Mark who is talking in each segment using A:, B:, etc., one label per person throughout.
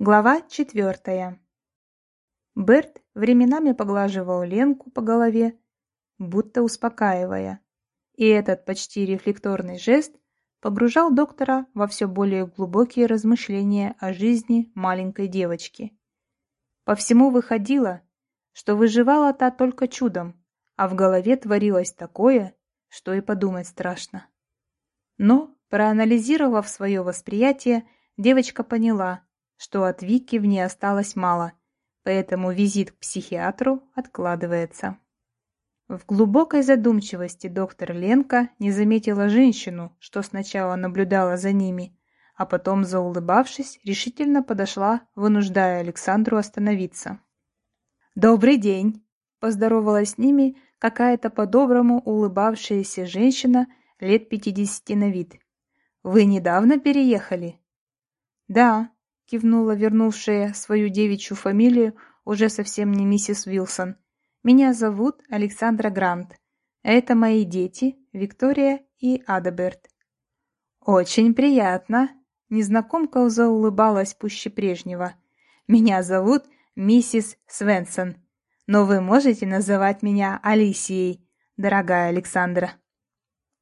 A: Глава четвертая. Берт временами поглаживал Ленку по голове, будто успокаивая, и этот почти рефлекторный жест погружал доктора во все более глубокие размышления о жизни маленькой девочки. По всему выходило, что выживала та только чудом, а в голове творилось такое, что и подумать страшно. Но, проанализировав свое восприятие, девочка поняла, что от Вики в ней осталось мало, поэтому визит к психиатру откладывается. В глубокой задумчивости доктор Ленка не заметила женщину, что сначала наблюдала за ними, а потом, заулыбавшись, решительно подошла, вынуждая Александру остановиться. «Добрый день!» – поздоровалась с ними какая-то по-доброму улыбавшаяся женщина лет пятидесяти на вид. «Вы недавно переехали?» «Да», — кивнула вернувшая свою девичью фамилию уже совсем не миссис Уилсон. «Меня зовут Александра Грант. Это мои дети, Виктория и Адаберт». «Очень приятно», — незнакомка заулыбалась пуще прежнего. «Меня зовут миссис Свенсон, но вы можете называть меня Алисией, дорогая Александра».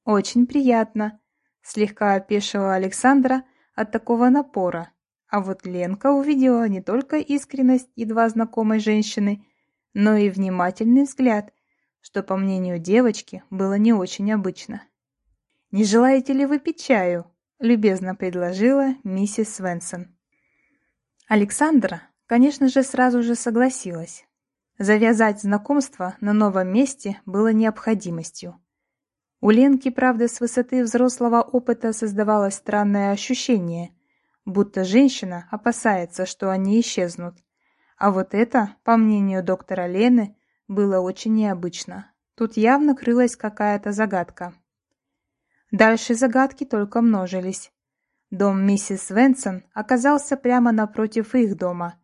A: «Очень приятно», — слегка опешила Александра от такого напора, а вот Ленка увидела не только искренность едва знакомой женщины, но и внимательный взгляд, что, по мнению девочки, было не очень обычно. «Не желаете ли вы пить чаю?» – любезно предложила миссис Свенсон. Александра, конечно же, сразу же согласилась. Завязать знакомство на новом месте было необходимостью. У Ленки, правда, с высоты взрослого опыта создавалось странное ощущение – будто женщина опасается, что они исчезнут. А вот это, по мнению доктора Лены, было очень необычно. Тут явно крылась какая-то загадка. Дальше загадки только множились. Дом миссис Венсон оказался прямо напротив их дома.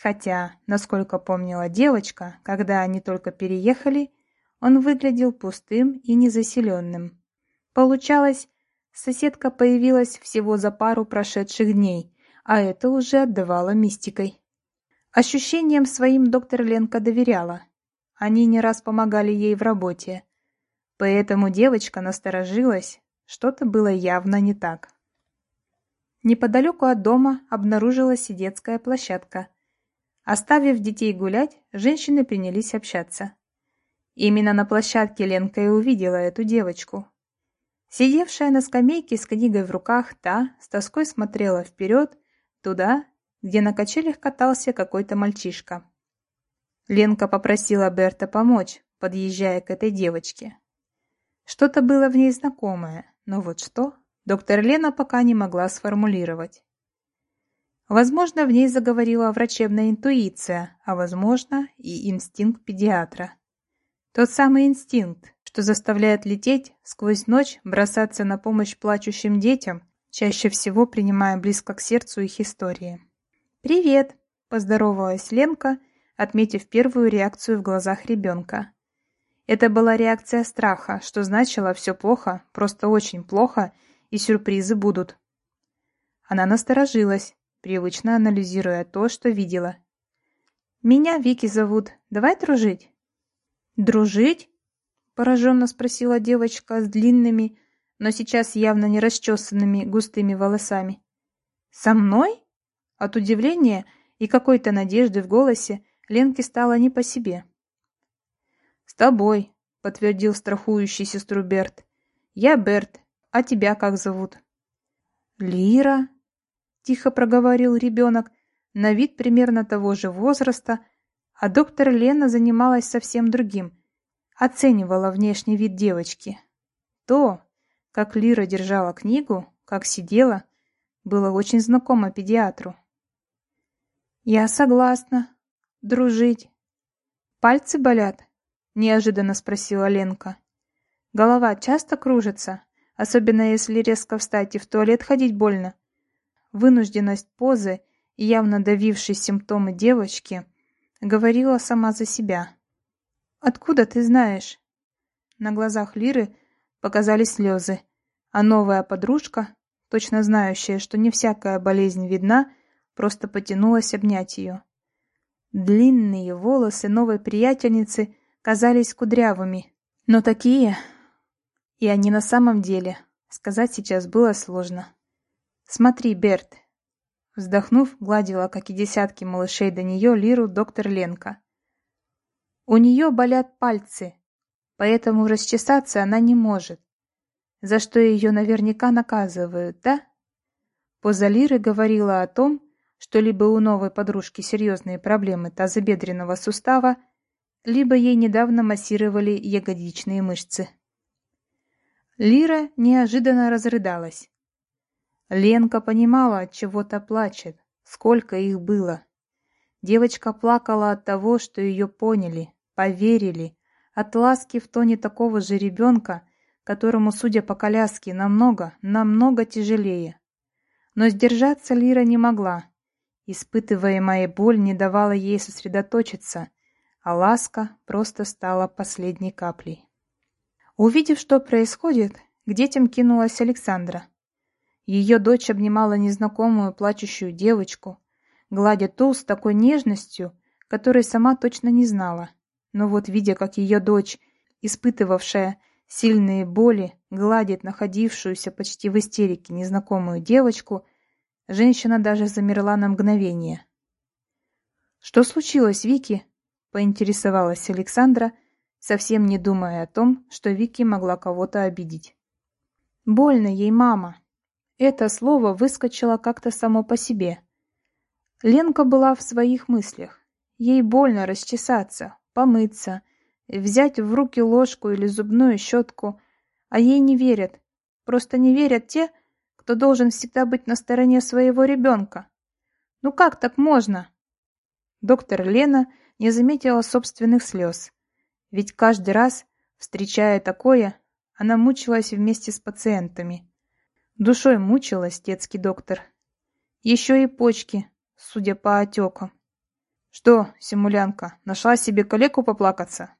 A: Хотя, насколько помнила девочка, когда они только переехали, он выглядел пустым и незаселенным. Получалось, Соседка появилась всего за пару прошедших дней, а это уже отдавало мистикой. Ощущениям своим доктор Ленка доверяла. Они не раз помогали ей в работе. Поэтому девочка насторожилась, что-то было явно не так. Неподалеку от дома обнаружилась и детская площадка. Оставив детей гулять, женщины принялись общаться. Именно на площадке Ленка и увидела эту девочку, Сидевшая на скамейке с книгой в руках, та с тоской смотрела вперед, туда, где на качелях катался какой-то мальчишка. Ленка попросила Берта помочь, подъезжая к этой девочке. Что-то было в ней знакомое, но вот что, доктор Лена пока не могла сформулировать. Возможно, в ней заговорила врачебная интуиция, а возможно и инстинкт педиатра. Тот самый инстинкт, что заставляет лететь сквозь ночь, бросаться на помощь плачущим детям, чаще всего принимая близко к сердцу их истории. «Привет!» – поздоровалась Ленка, отметив первую реакцию в глазах ребенка. Это была реакция страха, что значило все плохо, просто очень плохо, и сюрпризы будут. Она насторожилась, привычно анализируя то, что видела. «Меня Вики зовут. Давай дружить?» «Дружить?» Пораженно спросила девочка с длинными, но сейчас явно не расчесанными густыми волосами. «Со мной?» От удивления и какой-то надежды в голосе Ленке стало не по себе. «С тобой», — подтвердил страхующий сестру Берт. «Я Берт, а тебя как зовут?» «Лира», — тихо проговорил ребенок, на вид примерно того же возраста, а доктор Лена занималась совсем другим — оценивала внешний вид девочки. То, как Лира держала книгу, как сидела, было очень знакомо педиатру. «Я согласна. Дружить. Пальцы болят?» — неожиданно спросила Ленка. «Голова часто кружится, особенно если резко встать и в туалет ходить больно?» Вынужденность позы и явно давившие симптомы девочки говорила сама за себя. «Откуда ты знаешь?» На глазах Лиры показались слезы, а новая подружка, точно знающая, что не всякая болезнь видна, просто потянулась обнять ее. Длинные волосы новой приятельницы казались кудрявыми, но такие... И они на самом деле. Сказать сейчас было сложно. «Смотри, Берт!» Вздохнув, гладила, как и десятки малышей до нее, Лиру доктор Ленка. «У нее болят пальцы, поэтому расчесаться она не может, за что ее наверняка наказывают, да?» Поза Лиры говорила о том, что либо у новой подружки серьезные проблемы тазобедренного сустава, либо ей недавно массировали ягодичные мышцы. Лира неожиданно разрыдалась. Ленка понимала, от чего-то плачет, сколько их было. Девочка плакала от того, что ее поняли, поверили, от ласки в тоне такого же ребенка, которому, судя по коляске, намного, намного тяжелее. Но сдержаться Лира не могла. Испытываемая боль не давала ей сосредоточиться, а ласка просто стала последней каплей. Увидев, что происходит, к детям кинулась Александра. Ее дочь обнимала незнакомую плачущую девочку, гладя ту с такой нежностью, которой сама точно не знала. Но вот видя, как ее дочь, испытывавшая сильные боли, гладит находившуюся почти в истерике незнакомую девочку, женщина даже замерла на мгновение. «Что случилось, Вики?» — поинтересовалась Александра, совсем не думая о том, что Вики могла кого-то обидеть. «Больно ей, мама», это слово выскочило как-то само по себе. Ленка была в своих мыслях. Ей больно расчесаться, помыться, взять в руки ложку или зубную щетку, а ей не верят. Просто не верят те, кто должен всегда быть на стороне своего ребенка. Ну как так можно? Доктор Лена не заметила собственных слез. Ведь каждый раз, встречая такое, она мучилась вместе с пациентами. Душой мучилась детский доктор. Еще и почки, судя по отекам. Что, симулянка, нашла себе калеку поплакаться?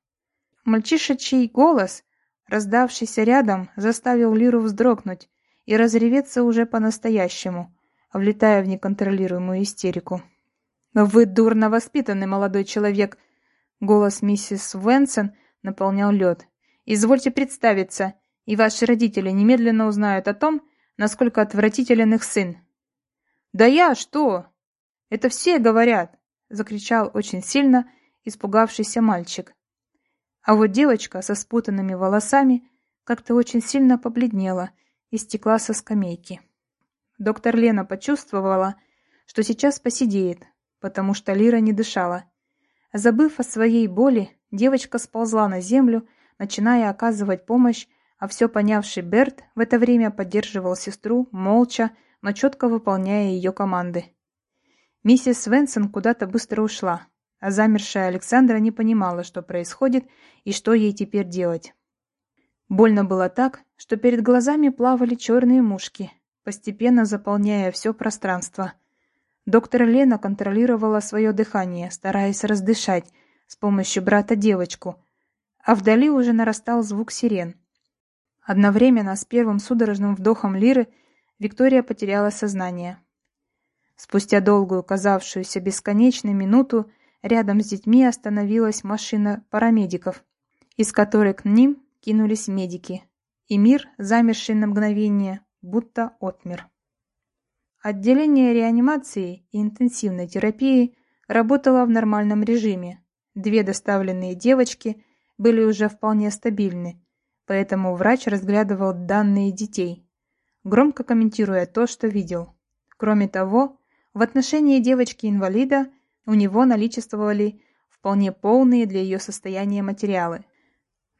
A: Мальчишечий голос, раздавшийся рядом, заставил Лиру вздрогнуть и разреветься уже по-настоящему, влетая в неконтролируемую истерику. «Вы дурно воспитанный молодой человек!» Голос миссис Венсон наполнял лед. «Извольте представиться, и ваши родители немедленно узнают о том, насколько отвратителен их сын. «Да я что? Это все говорят!» — закричал очень сильно испугавшийся мальчик. А вот девочка со спутанными волосами как-то очень сильно побледнела и стекла со скамейки. Доктор Лена почувствовала, что сейчас посидеет, потому что Лира не дышала. Забыв о своей боли, девочка сползла на землю, начиная оказывать помощь а все понявший Берт в это время поддерживал сестру, молча, но четко выполняя ее команды. Миссис Свенсон куда-то быстро ушла, а замершая Александра не понимала, что происходит и что ей теперь делать. Больно было так, что перед глазами плавали черные мушки, постепенно заполняя все пространство. Доктор Лена контролировала свое дыхание, стараясь раздышать с помощью брата девочку, а вдали уже нарастал звук сирен. Одновременно с первым судорожным вдохом Лиры Виктория потеряла сознание. Спустя долгую, казавшуюся бесконечной минуту, рядом с детьми остановилась машина парамедиков, из которой к ним кинулись медики, и мир, замерший на мгновение, будто отмер. Отделение реанимации и интенсивной терапии работало в нормальном режиме. Две доставленные девочки были уже вполне стабильны, поэтому врач разглядывал данные детей, громко комментируя то, что видел. Кроме того, в отношении девочки-инвалида у него наличествовали вполне полные для ее состояния материалы.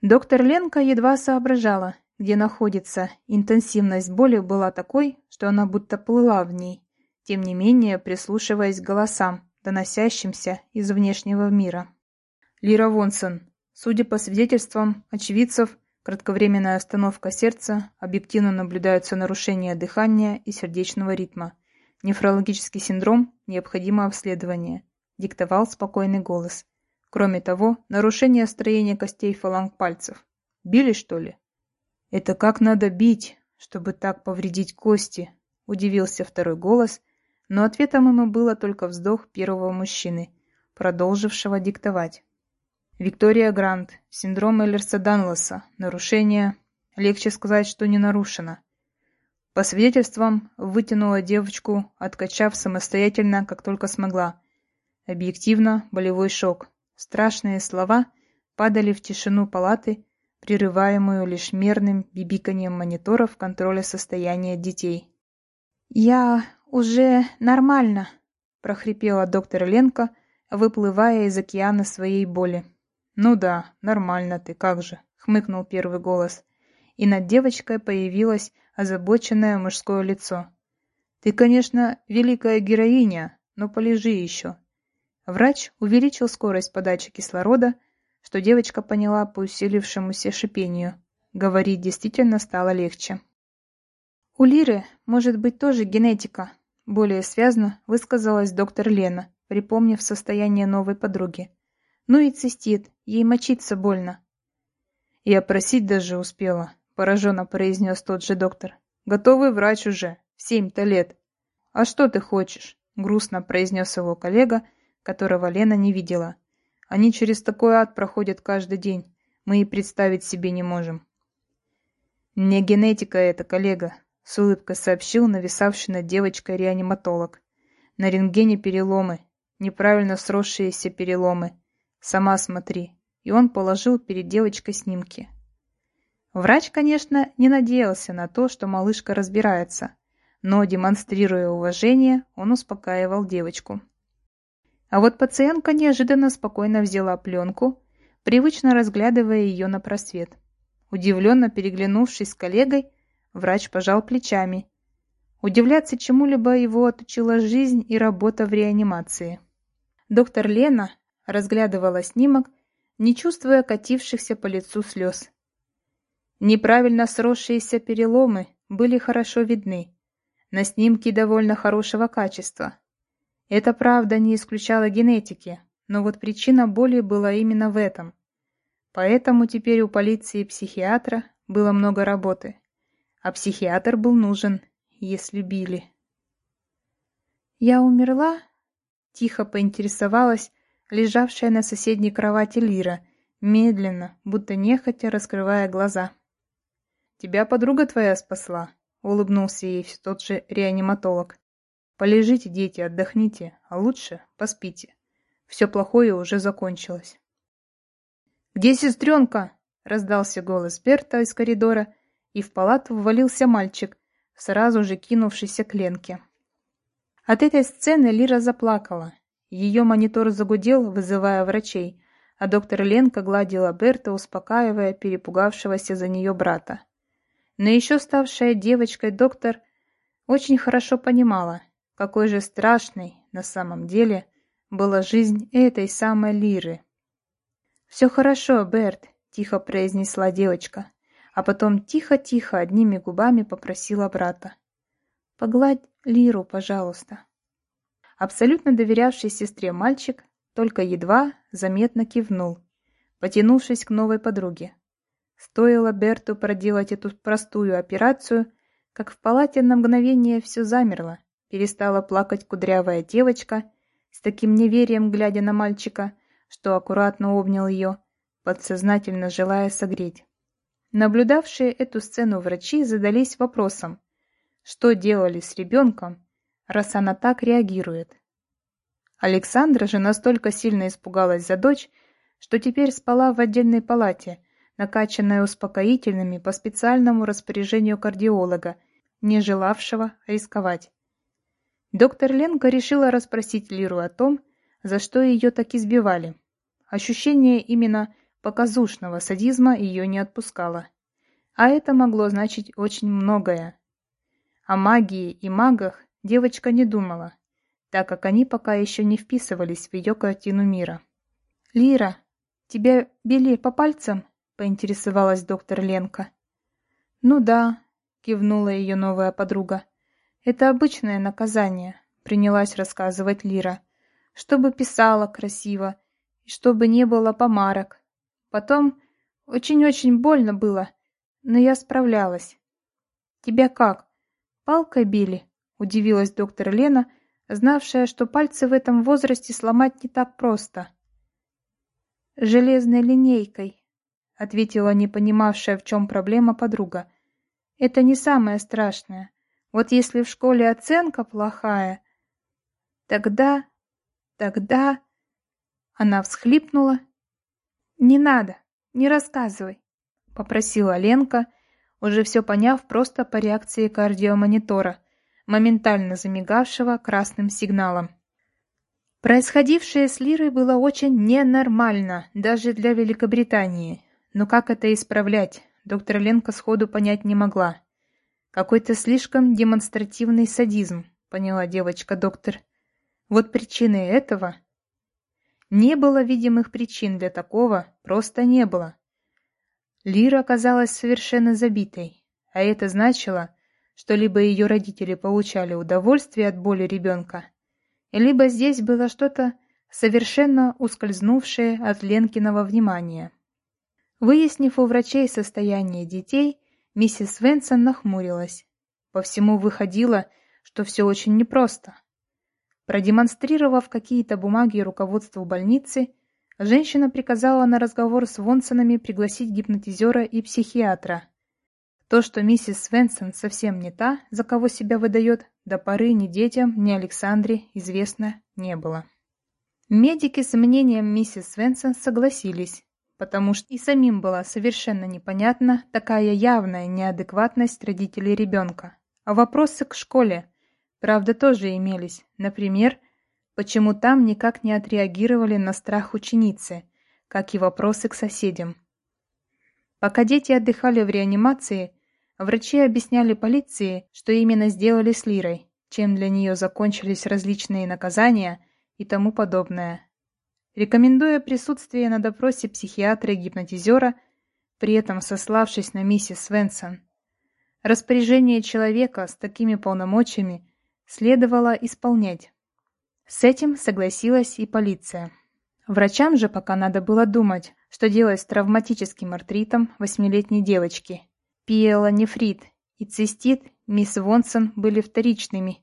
A: Доктор Ленка едва соображала, где находится. Интенсивность боли была такой, что она будто плыла в ней, тем не менее прислушиваясь к голосам, доносящимся из внешнего мира. Лира Вонсон, судя по свидетельствам очевидцев, Кратковременная остановка сердца, объективно наблюдаются нарушения дыхания и сердечного ритма. Нефрологический синдром, необходимо обследование, диктовал спокойный голос. Кроме того, нарушение строения костей фаланг пальцев. Били, что ли? Это как надо бить, чтобы так повредить кости? Удивился второй голос, но ответом ему было только вздох первого мужчины, продолжившего диктовать. Виктория Грант, синдром Эллерса-Данлоса, нарушение, легче сказать, что не нарушено. По свидетельствам, вытянула девочку, откачав самостоятельно, как только смогла. Объективно, болевой шок. Страшные слова падали в тишину палаты, прерываемую лишь мерным бибиканием мониторов контроля состояния детей. «Я уже нормально», — прохрипела доктор Ленка, выплывая из океана своей боли. «Ну да, нормально ты, как же», — хмыкнул первый голос. И над девочкой появилось озабоченное мужское лицо. «Ты, конечно, великая героиня, но полежи еще». Врач увеличил скорость подачи кислорода, что девочка поняла по усилившемуся шипению. Говорить действительно стало легче. «У Лиры может быть тоже генетика», — более связно высказалась доктор Лена, припомнив состояние новой подруги. «Ну и цистит, ей мочиться больно». «Я просить даже успела», пораженно произнес тот же доктор. «Готовый врач уже. В семь-то лет». «А что ты хочешь?» — грустно произнес его коллега, которого Лена не видела. «Они через такой ад проходят каждый день. Мы и представить себе не можем». «Не генетика это, коллега», — с улыбкой сообщил нависавший над девочкой реаниматолог. «На рентгене переломы, неправильно сросшиеся переломы. Сама смотри». И он положил перед девочкой снимки. Врач, конечно, не надеялся на то, что малышка разбирается, но, демонстрируя уважение, он успокаивал девочку. А вот пациентка неожиданно спокойно взяла пленку, привычно разглядывая ее на просвет. Удивленно переглянувшись с коллегой, врач пожал плечами. Удивляться чему-либо его отучила жизнь и работа в реанимации. Доктор Лена разглядывала снимок, не чувствуя катившихся по лицу слез. Неправильно сросшиеся переломы были хорошо видны. На снимке довольно хорошего качества. Это правда не исключало генетики, но вот причина боли была именно в этом. Поэтому теперь у полиции и психиатра было много работы. А психиатр был нужен, если били. «Я умерла?» — тихо поинтересовалась лежавшая на соседней кровати Лира, медленно, будто нехотя раскрывая глаза. «Тебя подруга твоя спасла», — улыбнулся ей тот же реаниматолог. «Полежите, дети, отдохните, а лучше поспите. Все плохое уже закончилось». «Где сестренка?» — раздался голос Берта из коридора, и в палату ввалился мальчик, сразу же кинувшийся к Ленке. От этой сцены Лира заплакала. Ее монитор загудел, вызывая врачей, а доктор Ленка гладила Берта, успокаивая перепугавшегося за нее брата. Но еще ставшая девочкой доктор очень хорошо понимала, какой же страшной на самом деле была жизнь этой самой Лиры. «Все хорошо, Берт», — тихо произнесла девочка, а потом тихо-тихо одними губами попросила брата. «Погладь Лиру, пожалуйста». Абсолютно доверявший сестре мальчик только едва заметно кивнул, потянувшись к новой подруге. Стоило Берту проделать эту простую операцию, как в палате на мгновение все замерло, перестала плакать кудрявая девочка, с таким неверием глядя на мальчика, что аккуратно обнял ее, подсознательно желая согреть. Наблюдавшие эту сцену врачи задались вопросом, что делали с ребенком, раз она так реагирует. Александра же настолько сильно испугалась за дочь, что теперь спала в отдельной палате – накачанная успокоительными по специальному распоряжению кардиолога, не желавшего рисковать. Доктор Ленка решила расспросить Лиру о том, за что ее так избивали. Ощущение именно показушного садизма ее не отпускало. А это могло значить очень многое. О магии и магах девочка не думала, так как они пока еще не вписывались в ее картину мира. «Лира, тебя били по пальцам?» Поинтересовалась доктор Ленка. «Ну да», — кивнула ее новая подруга. «Это обычное наказание», — принялась рассказывать Лира. «Чтобы писала красиво, и чтобы не было помарок. Потом очень-очень больно было, но я справлялась». «Тебя как? Палкой били?» — удивилась доктор Лена, знавшая, что пальцы в этом возрасте сломать не так просто. «Железной линейкой», — ответила не понимавшая, в чем проблема подруга. «Это не самое страшное. Вот если в школе оценка плохая, тогда... тогда...» Она всхлипнула. «Не надо, не рассказывай», — попросила Ленка, уже все поняв просто по реакции кардиомонитора, моментально замигавшего красным сигналом. Происходившее с Лирой было очень ненормально, даже для Великобритании. Но как это исправлять, доктор Ленка сходу понять не могла. Какой-то слишком демонстративный садизм, поняла девочка-доктор. Вот причины этого... Не было видимых причин для такого, просто не было. Лира оказалась совершенно забитой, а это значило, что либо ее родители получали удовольствие от боли ребенка, либо здесь было что-то совершенно ускользнувшее от Ленкиного внимания. Выяснив у врачей состояние детей, миссис Венсон нахмурилась. По всему выходило, что все очень непросто. Продемонстрировав какие-то бумаги руководству больницы, женщина приказала на разговор с Вонсонами пригласить гипнотизера и психиатра. То, что миссис Свенсон совсем не та, за кого себя выдает, до поры ни детям, ни Александре известно не было. Медики с мнением миссис Свенсон согласились, потому что и самим была совершенно непонятна такая явная неадекватность родителей ребенка. А вопросы к школе, правда, тоже имелись. Например, почему там никак не отреагировали на страх ученицы, как и вопросы к соседям. Пока дети отдыхали в реанимации, Врачи объясняли полиции, что именно сделали с Лирой, чем для нее закончились различные наказания и тому подобное. Рекомендуя присутствие на допросе психиатра и гипнотизера, при этом сославшись на миссис Свенсон, распоряжение человека с такими полномочиями следовало исполнять. С этим согласилась и полиция. Врачам же пока надо было думать, что делать с травматическим артритом восьмилетней девочки – Пиелонефрит и цистит мисс Вонсон были вторичными.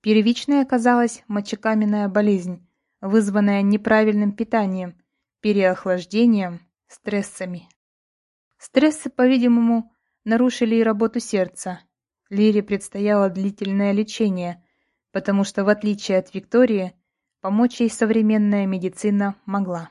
A: Первичной оказалась мочекаменная болезнь, вызванная неправильным питанием, переохлаждением, стрессами. Стрессы, по-видимому, нарушили и работу сердца. Лире предстояло длительное лечение, потому что, в отличие от Виктории, помочь ей современная медицина могла.